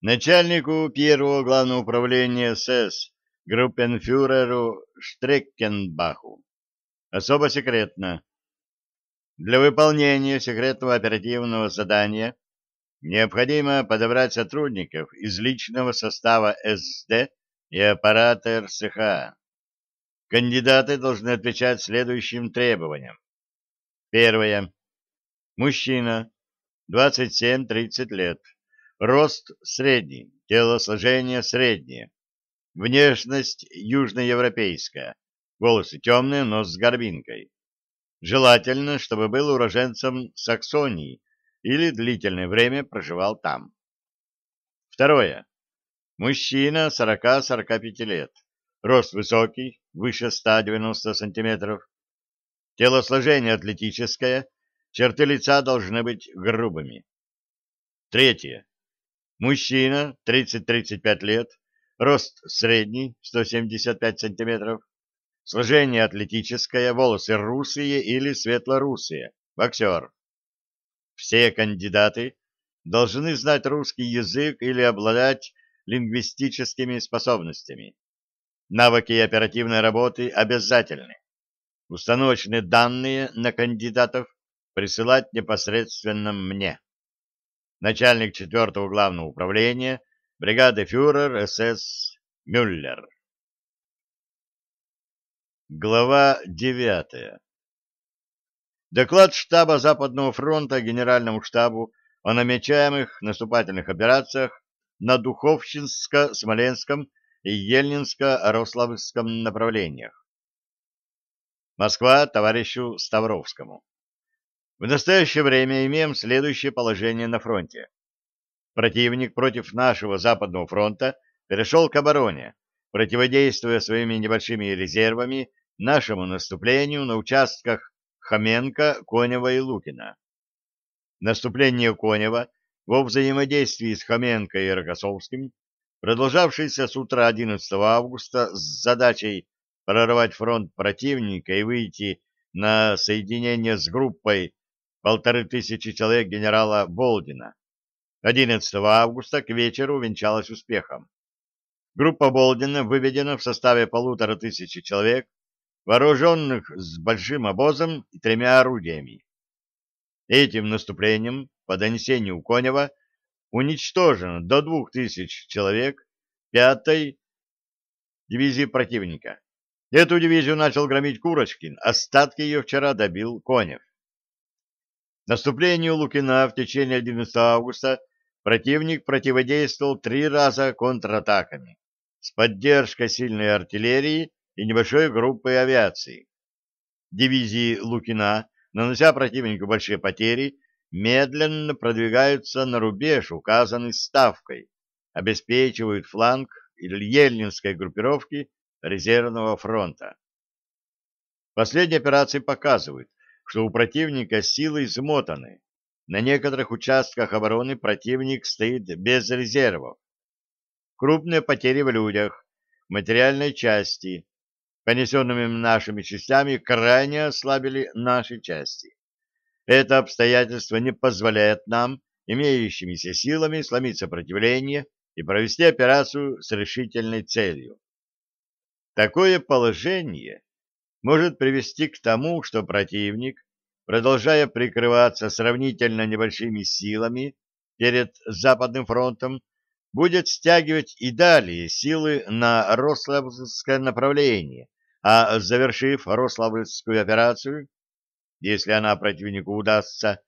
начальнику первого главного управления СС группенфюреру Штреккенбаху. Особо секретно. Для выполнения секретного оперативного задания необходимо подобрать сотрудников из личного состава СД и аппарата РСХ. Кандидаты должны отвечать следующим требованиям. Первое. Мужчина, 27-30 лет. Рост средний, телосложение среднее. Внешность южноевропейская. Волосы темные, но с горбинкой. Желательно, чтобы был уроженцем Саксонии или длительное время проживал там. Второе. Мужчина 40-45 лет. Рост высокий, выше 190 сантиметров. Телосложение атлетическое, черты лица должны быть грубыми. Третье. Мужчина 30-35 лет, рост средний, 175 сантиметров. Сложение атлетическое, волосы русые или светлорусые, боксер. Все кандидаты должны знать русский язык или обладать лингвистическими способностями. Навыки оперативной работы обязательны. Установочные данные на кандидатов присылать непосредственно мне. Начальник четвертого главного управления, бригады фюрер СС Мюллер. Глава девятая. Доклад штаба Западного фронта Генеральному штабу о намечаемых наступательных операциях на Духовщинско-Смоленском и Ельнинско-Рославльском направлениях. Москва товарищу Ставровскому. В настоящее время имеем следующее положение на фронте. Противник против нашего Западного фронта перешел к обороне, противодействуя своими небольшими резервами нашему наступлению на участках Хоменко, Конева и Лукина. Наступление Конева во взаимодействии с Хоменко и Рокоссовским, продолжавшееся с утра 11 августа с задачей прорвать фронт противника и выйти на соединение с группой полторы тысячи человек генерала Болдина. 11 августа к вечеру венчалась успехом. Группа Болдина выведена в составе полутора тысячи человек, вооруженных с большим обозом и тремя орудиями. Этим наступлением, по донесению Конева, уничтожено до двух тысяч человек пятой дивизии противника. Эту дивизию начал громить Курочкин, остатки ее вчера добил Конев. Наступлению Лукина в течение 11 августа противник противодействовал три раза контратаками с поддержкой сильной артиллерии и небольшой группы авиации. Дивизии Лукина, нанося противнику большие потери, медленно продвигаются на рубеж, указанный ставкой, обеспечивают фланг Ельнинской группировки резервного фронта. Последние операции показывают, что у противника силы измотаны. На некоторых участках обороны противник стоит без резервов крупные потери в людях, материальной части, понесенными нашими частями, крайне ослабили наши части. Это обстоятельство не позволяет нам, имеющимися силами, сломить сопротивление и провести операцию с решительной целью. Такое положение может привести к тому, что противник, продолжая прикрываться сравнительно небольшими силами перед Западным фронтом, будет стягивать и далее силы на Рославльское направление, а завершив Рославльскую операцию, если она противнику удастся,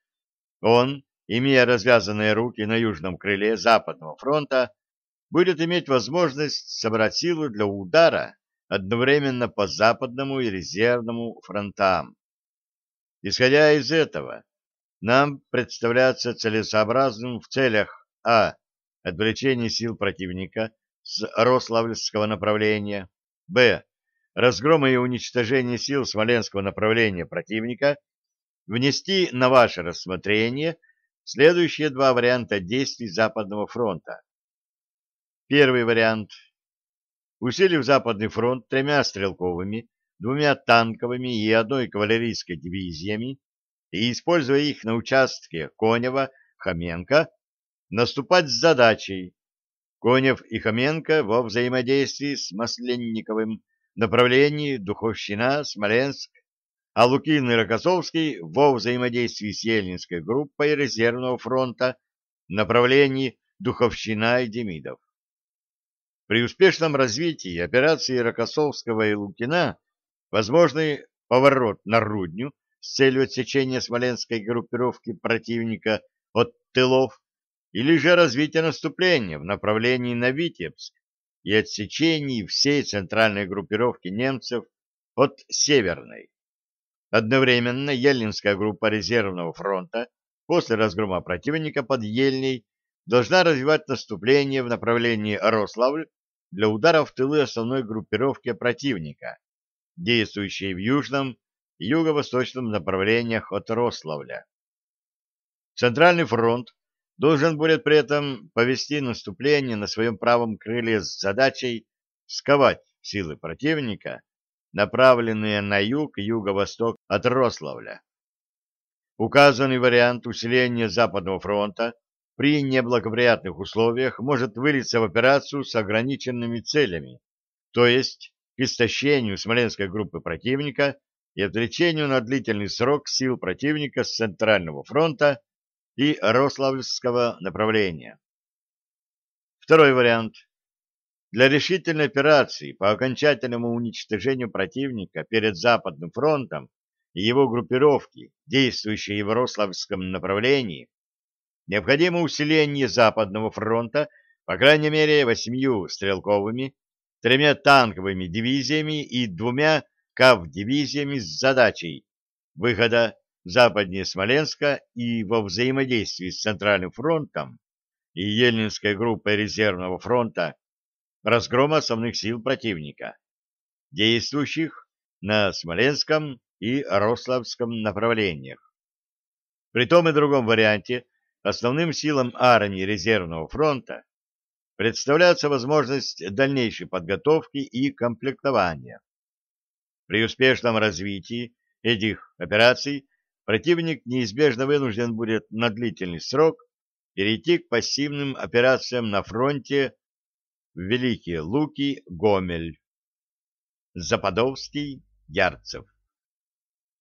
он, имея развязанные руки на южном крыле Западного фронта, будет иметь возможность собрать силы для удара одновременно по Западному и Резервному фронтам. Исходя из этого, нам представляется целесообразным в целях а отвлечение сил противника с Рославльского направления, б. разгрома и уничтожения сил Смоленского направления противника, внести на ваше рассмотрение следующие два варианта действий Западного фронта. Первый вариант. Усилив Западный фронт тремя стрелковыми, двумя танковыми и одной кавалерийской дивизиями и используя их на участке Конева, Хоменко, наступать с задачей Конев и Хоменко во взаимодействии с Масленниковым направлении Духовщина, Смоленск, а Лукин и Рокоссовский во взаимодействии с Ельнинской группой резервного фронта направлении Духовщина и Демидов. При успешном развитии операции Рокоссовского и Лукина возможный поворот на Рудню с целью отсечения смоленской группировки противника от тылов или же развитие наступления в направлении на Витебск и отсечении всей центральной группировки немцев от Северной. Одновременно Ельнинская группа резервного фронта после разгрома противника под Ельней должна развивать наступление в направлении Рославль для удара в тылы основной группировки противника, действующей в южном и юго-восточном направлениях от Рославля. Центральный фронт должен будет при этом повести наступление на своем правом крыле с задачей сковать силы противника, направленные на юг и юго-восток от Рославля. Указанный вариант усиления Западного фронта при неблагоприятных условиях может вылиться в операцию с ограниченными целями, то есть к истощению Смоленской группы противника и отвлечению на длительный срок сил противника с Центрального фронта и Рославльского направления. Второй вариант. Для решительной операции по окончательному уничтожению противника перед Западным фронтом и его группировки, действующей в Рославском направлении, Необходимо усиление Западного фронта, по крайней мере, восьмью стрелковыми, тремя танковыми дивизиями и двумя КАВ-дивизиями с задачей выхода западнее Смоленска и во взаимодействии с Центральным фронтом и Ельнинской группой резервного фронта разгрома основных сил противника, действующих на Смоленском и Рославском направлениях. При том и другом варианте основным силам армии резервного фронта представляется возможность дальнейшей подготовки и комплектования. При успешном развитии этих операций противник неизбежно вынужден будет на длительный срок перейти к пассивным операциям на фронте Великие Луки, Гомель, Западовский, Ярцев.